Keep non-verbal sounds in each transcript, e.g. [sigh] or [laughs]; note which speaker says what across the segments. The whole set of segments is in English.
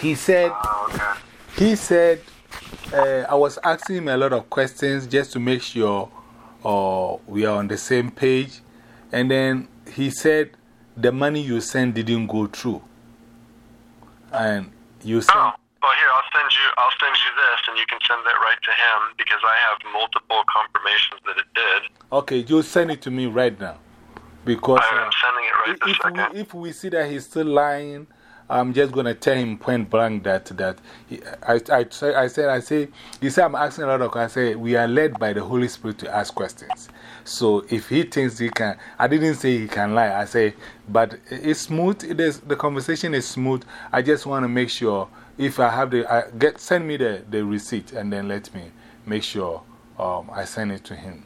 Speaker 1: He said,
Speaker 2: Oh,
Speaker 1: he said, uh, I was asking him a lot of questions just to make sure uh, we are on the same page. And then he said, the money you sent didn't go through. And you sent.
Speaker 2: Oh, well, here, I'll send you, I'll send you this and you can send that right to him because I have multiple confirmations that it did.
Speaker 1: Okay, you send it to me right now. Because
Speaker 2: I'm
Speaker 1: uh,
Speaker 2: sending it right this
Speaker 1: if,
Speaker 2: second.
Speaker 1: we, if we see that he's still lying, I'm just going to tell him point blank that, that he, I, I, I said, I say, he said, I'm asking a lot of questions. I say, we are led by the Holy Spirit to ask questions. So if he thinks he can, I didn't say he can lie. I say, but it's smooth. It is, the conversation is smooth. I just want to make sure if I have the, I get, send me the, the receipt and then let me make sure um, I send it to him.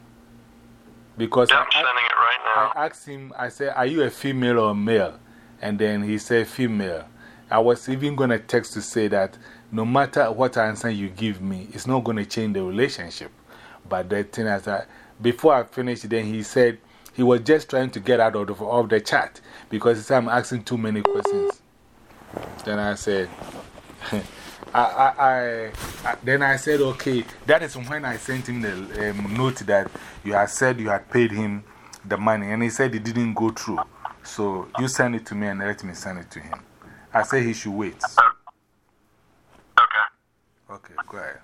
Speaker 1: Because
Speaker 2: Yeah,
Speaker 1: I-
Speaker 2: I'm sending it right now.
Speaker 1: I asked him, I said, Are you a female or a male? And then he said, Female. I was even going to text to say that no matter what answer you give me, it's not going to change the relationship. But the thing is that before I finished, then he said he was just trying to get out of the, of the chat because he said, I'm asking too many questions. Then I said, [laughs] I, I, I, I, then I said, okay, that is when I sent him the um, note that you had said you had paid him the money, and he said it didn't go through. So you send it to me and let me send it to him. I say he should wait.
Speaker 2: Okay.
Speaker 1: Okay, go ahead.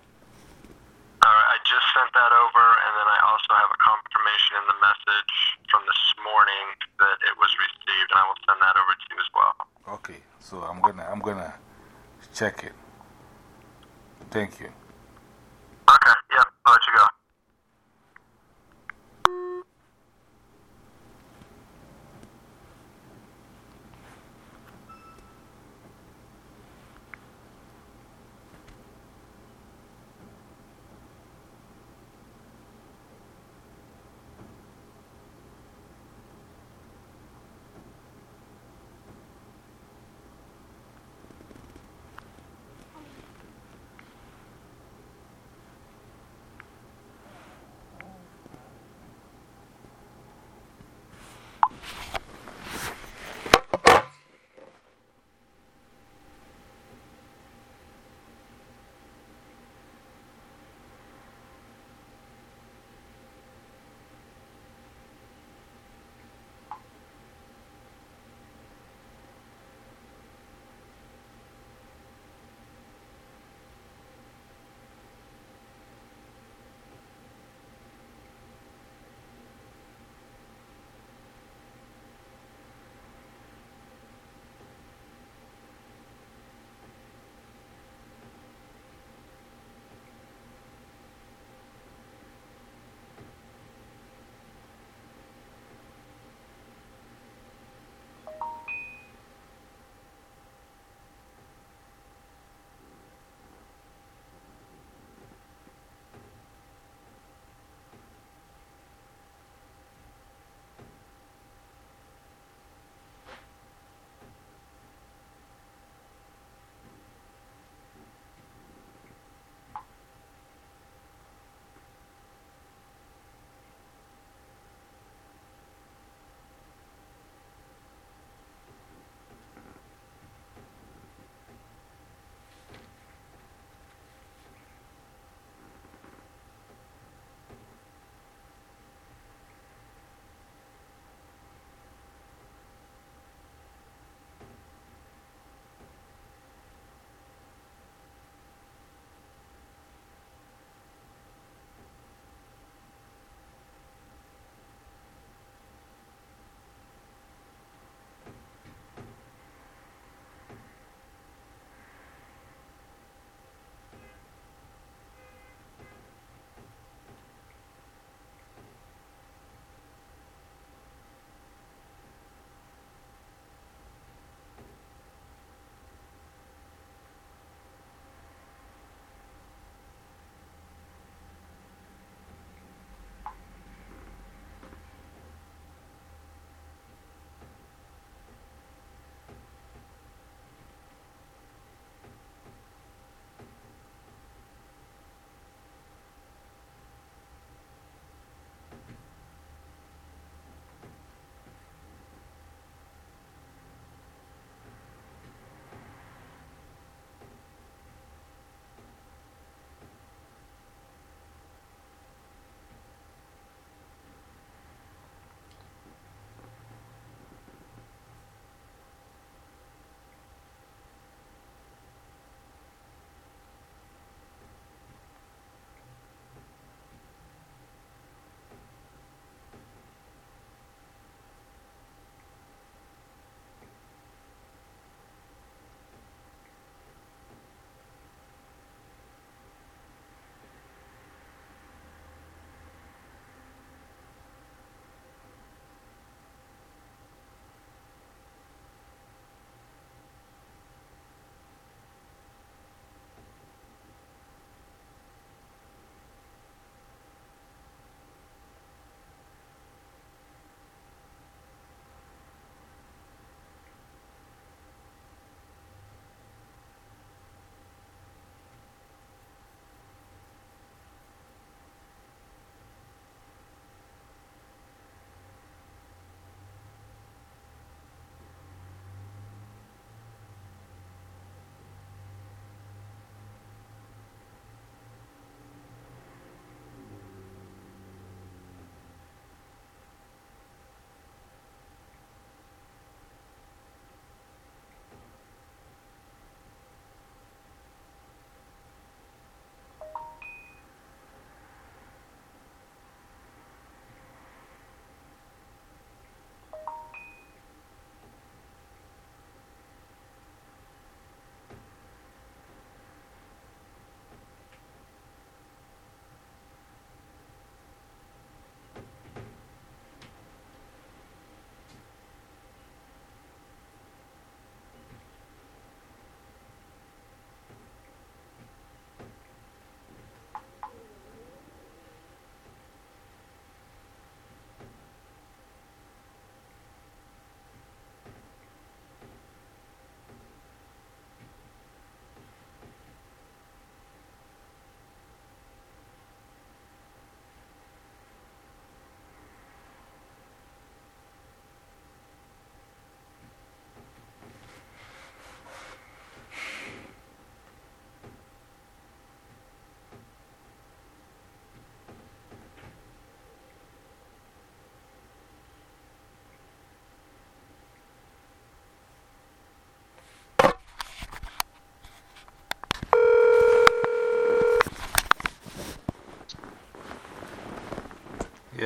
Speaker 2: Alright, I just sent that over, and then I also have a confirmation in the message from this morning that it was received, and I will send that over to you as well.
Speaker 1: Okay, so I'm gonna, I'm gonna check it. Thank you.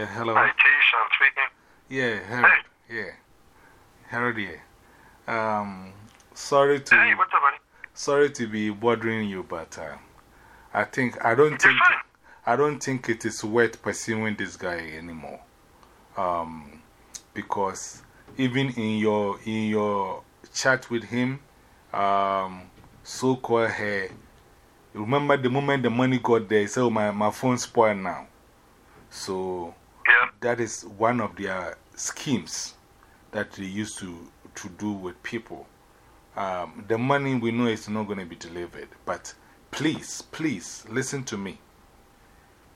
Speaker 1: Yeah, hello.
Speaker 2: Hi, T. Sean speaking.
Speaker 1: Yeah, Harold. Yeah. Harold, yeah. Um, sorry to,
Speaker 2: Hey, what's up, buddy?
Speaker 1: sorry to be bothering you, but uh, I think, I don't
Speaker 2: You're
Speaker 1: think,
Speaker 2: fine.
Speaker 1: I don't think it is worth pursuing this guy anymore. Um, because even in your, in your chat with him, um, so called her, remember the moment the money got there, he said, oh, my, my phone spoiled now. So. That is one of their schemes that they used to, to do with people. Um, the money we know is not going to be delivered, but please, please listen to me.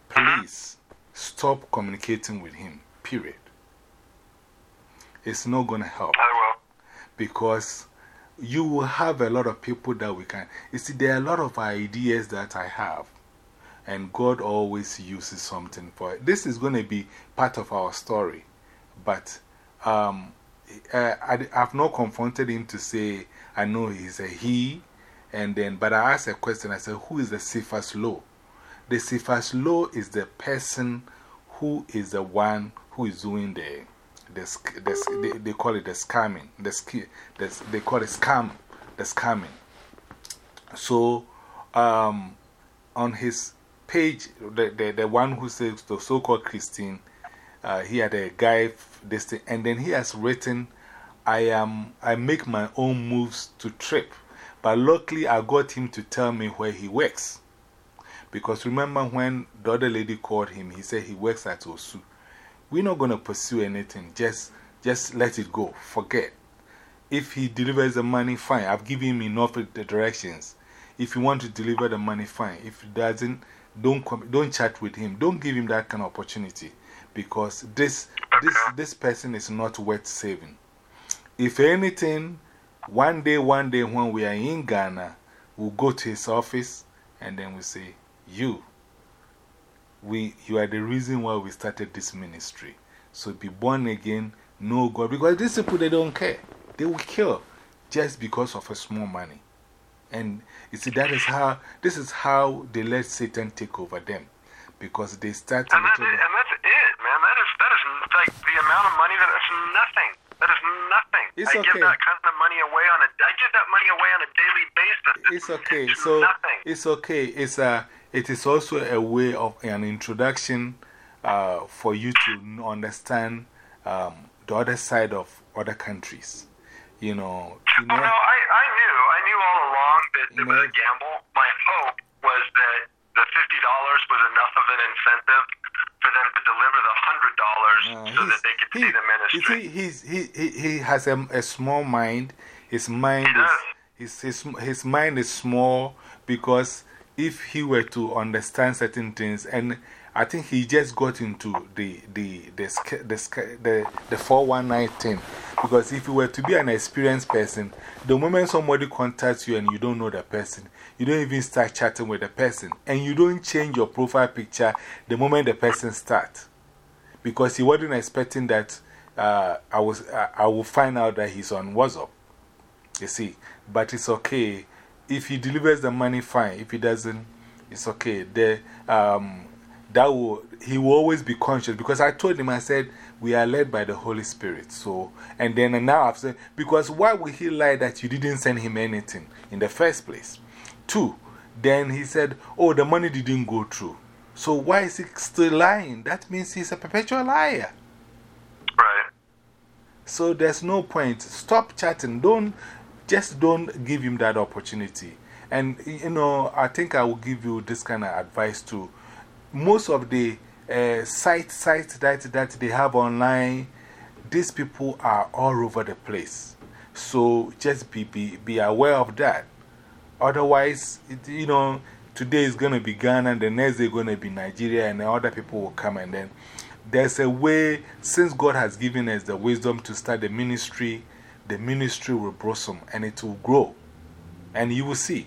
Speaker 1: Please stop communicating with him, period. It's not going to help
Speaker 2: I will.
Speaker 1: because you will have a lot of people that we can. You see, there are a lot of ideas that I have, and God always uses something for it. This is going to be part of our story, but um, I, I've not confronted him to say, I know he's a he, and then, but I asked a question. I said, Who is the Cephas Law? The Cephas Law is the person who is the one who is doing the the, the, they, they call it the scamming. The, the, they call it scam, the scamming. So, um, on his page, the, the, the one who says the so called Christine, uh, he had a guy, this thing, and then he has written, I, am, I make my own moves to trip. But luckily, I got him to tell me where he works. Because remember when the other lady called him, he said he works at Osu. We're not going to pursue anything. Just, just let it go. Forget. If he delivers the money, fine. I've given him enough directions. If you want to deliver the money, fine. If he doesn't, don't, come, don't chat with him. Don't give him that kind of opportunity. Because this, this, this person is not worth saving. If anything, one day, one day when we are in Ghana, we'll go to his office and then we say, You, we, you are the reason why we started this ministry. So be born again, know God. Because these people, they don't care. They will kill just because of a small money. And you see, that is how, this is how they let Satan take over them. Because they start
Speaker 2: And, that and that's it, man. That is, that is like the amount of money that is nothing. That is nothing.
Speaker 1: It's
Speaker 2: I
Speaker 1: okay.
Speaker 2: give that kind of money away on a, I give that money away on a daily basis.
Speaker 1: It's okay.
Speaker 2: It's
Speaker 1: So
Speaker 2: nothing.
Speaker 1: it's okay. It's a, it is also a way of an introduction uh, for you to understand um, the other side of other countries. You know, you
Speaker 2: Oh,
Speaker 1: know,
Speaker 2: no, I, I knew. I knew all along that it was a gamble. My hope was that the $50 was enough of an incentive for them to deliver the $100
Speaker 1: uh,
Speaker 2: so that they could
Speaker 1: he,
Speaker 2: see the
Speaker 1: you
Speaker 2: ministry.
Speaker 1: see, he's, he, he, he has a, a small mind. His mind
Speaker 2: He
Speaker 1: is, his, his, his mind is small because if he were to understand certain things, and I think he just got into the, the, the, the, the, the 419 thing. Because if you were to be an experienced person, the moment somebody contacts you and you don't know the person, you don't even start chatting with the person. And you don't change your profile picture the moment the person starts because he wasn't expecting that uh, I, was, uh, I will find out that he's on WhatsApp. You see, but it's okay. If he delivers the money, fine. If he doesn't, it's okay. The, um, that will, he will always be conscious because I told him, I said, we are led by the Holy Spirit. So, and then and now I've said, because why would he lie that you didn't send him anything in the first place? Two, then he said, oh, the money didn't go through. So why is he still lying? That means he's a perpetual liar.
Speaker 2: Right.
Speaker 1: So there's no point. Stop chatting. Don't, just don't give him that opportunity. And, you know, I think I will give you this kind of advice too. Most of the uh, sites, sites that, that they have online, these people are all over the place. So just be, be, be aware of that. Otherwise, it, you know, today is going to be Ghana, and the next day going to be Nigeria, and other people will come. And then there's a way, since God has given us the wisdom to start the ministry, the ministry will blossom and it will grow. And you will see.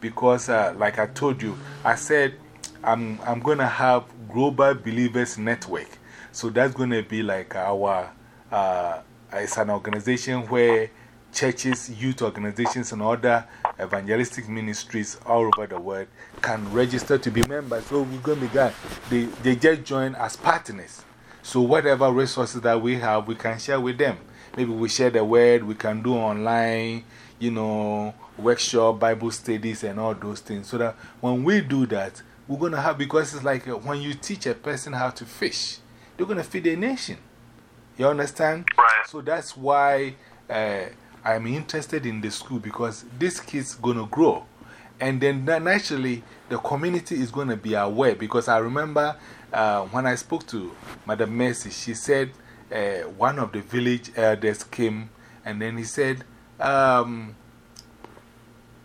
Speaker 1: Because, uh, like I told you, I said I'm, I'm going to have Global Believers Network. So that's going to be like our, uh, it's an organization where churches, youth organizations, and other evangelistic ministries all over the world can register to be members. So we're going to be glad. They, they just join as partners. So, whatever resources that we have, we can share with them. Maybe we share the word, we can do online, you know, workshop, Bible studies, and all those things. So that when we do that, we're going to have, because it's like uh, when you teach a person how to fish, they're going to feed a nation. You understand?
Speaker 2: Right.
Speaker 1: So that's why uh, I'm interested in the school because this kid's going to grow. And then naturally, the community is going to be aware because I remember uh, when I spoke to Madam Mercy, she said uh, one of the village elders came and then he said, um,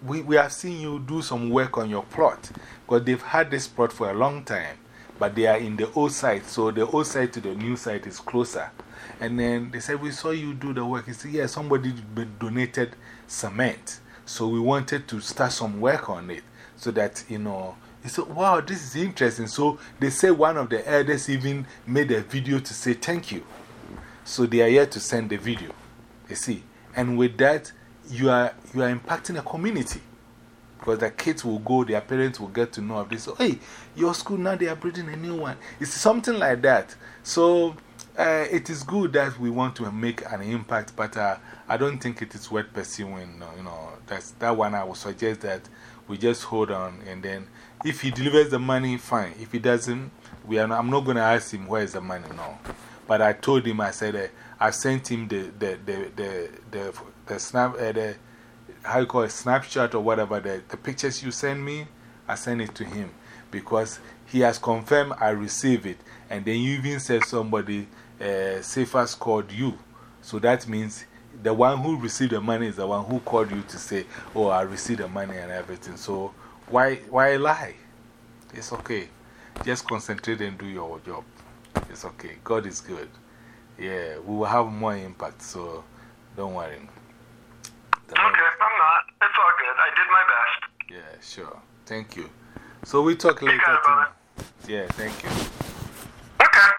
Speaker 1: we, we have seen you do some work on your plot because they've had this plot for a long time, but they are in the old site. So the old site to the new site is closer. And then they said, We saw you do the work. He said, Yeah, somebody donated cement. So we wanted to start some work on it so that, you know, he said, Wow, this is interesting. So they say one of the elders even made a video to say thank you. So they are here to send the video. You see. And with that, you are, you are impacting a community. Because the kids will go, their parents will get to know of this. So, hey, your school now they are building a new one. It's something like that. So uh, it is good that we want to make an impact, but uh, I don't think it is worth pursuing. You know, that's that one I would suggest that we just hold on. And then if he delivers the money, fine. If he doesn't, we are not, I'm not going to ask him where is the money. No. But I told him, I said, uh, I sent him the, the, the, the, the, the snap, the, how you call it, snapshot or whatever, the, the pictures you send me, I send it to him because he has confirmed I receive it. And then you even said somebody uh, Cephas called you. So that means the one who received the money is the one who called you to say, Oh, I received the money and everything. So why, why lie? It's okay. Just concentrate and do your job. It's okay. God is good. Yeah, we will have more impact, so don't worry.
Speaker 2: Okay, I'm not. It's all good. I did my best.
Speaker 1: Yeah, sure. Thank you. So we talk
Speaker 2: you later.
Speaker 1: Yeah, thank you. Okay.